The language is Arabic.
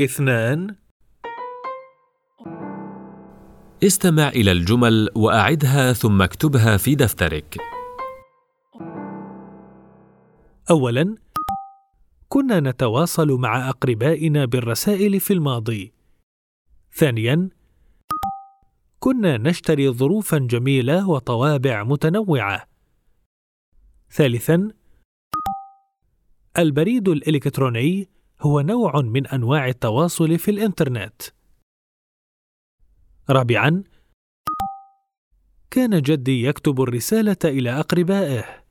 اثنان. استمع إلى الجمل وأعدها ثم اكتبها في دفترك. اولا كنا نتواصل مع أقربائنا بالرسائل في الماضي. ثانيا كنا نشتري ظروفا جميلة وطوابع متنوعة. ثالثا البريد الإلكتروني هو نوع من أنواع التواصل في الإنترنت. رابعا كان جدي يكتب الرسالة إلى أقربائه.